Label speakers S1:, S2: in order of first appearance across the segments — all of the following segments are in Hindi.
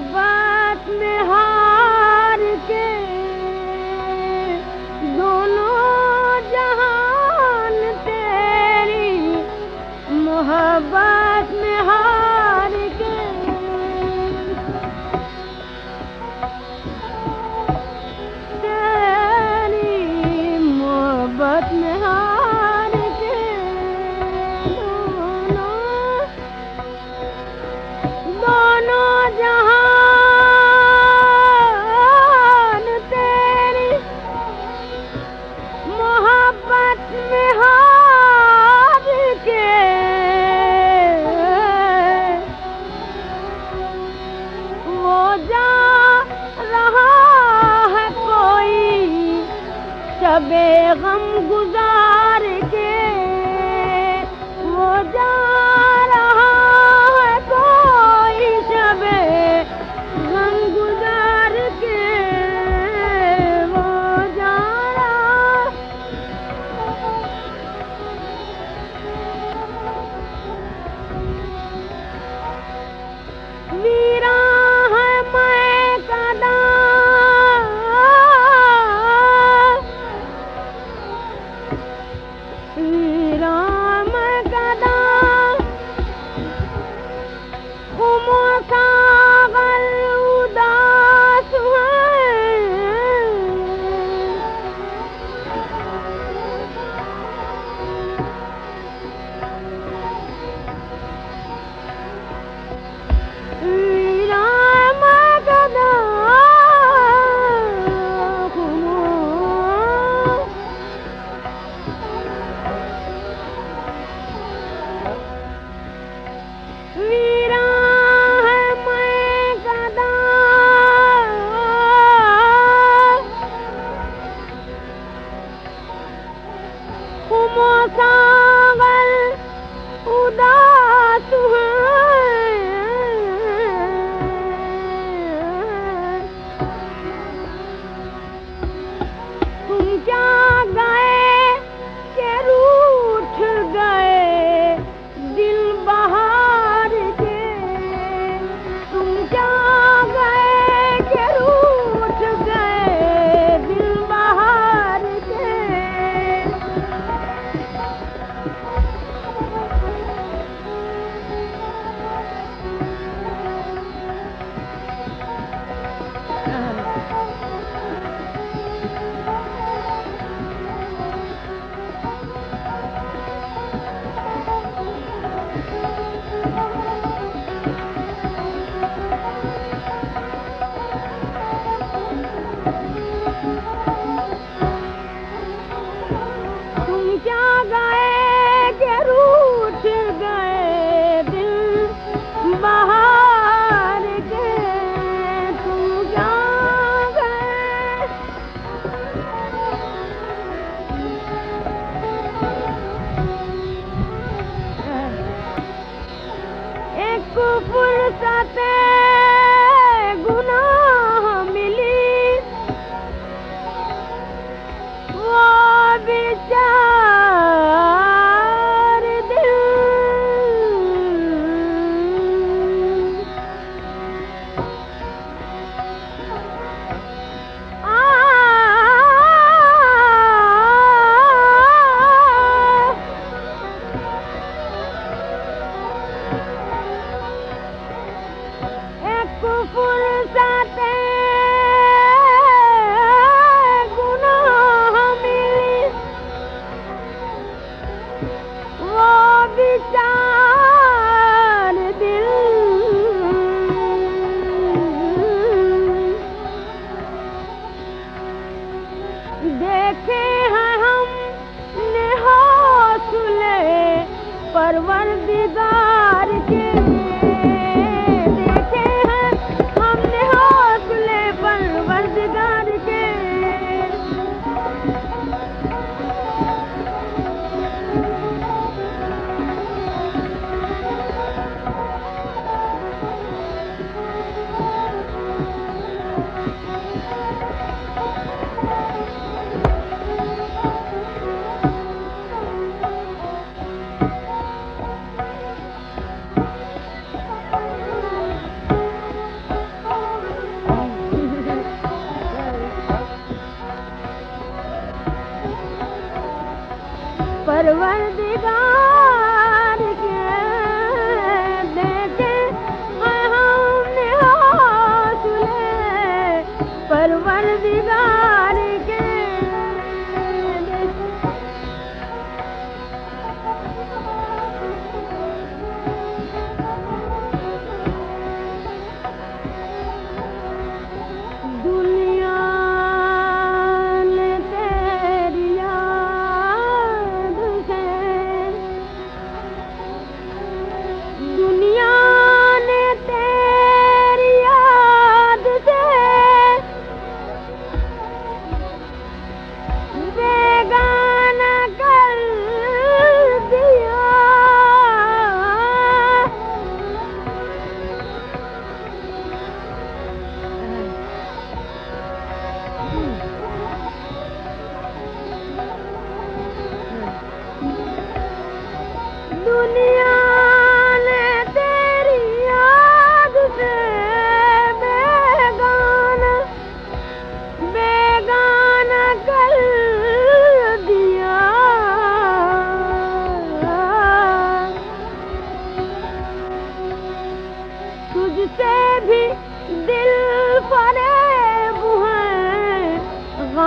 S1: Baba! जा रहा है कोई शबे गम गुजार के हो जा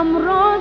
S1: I'm wrong.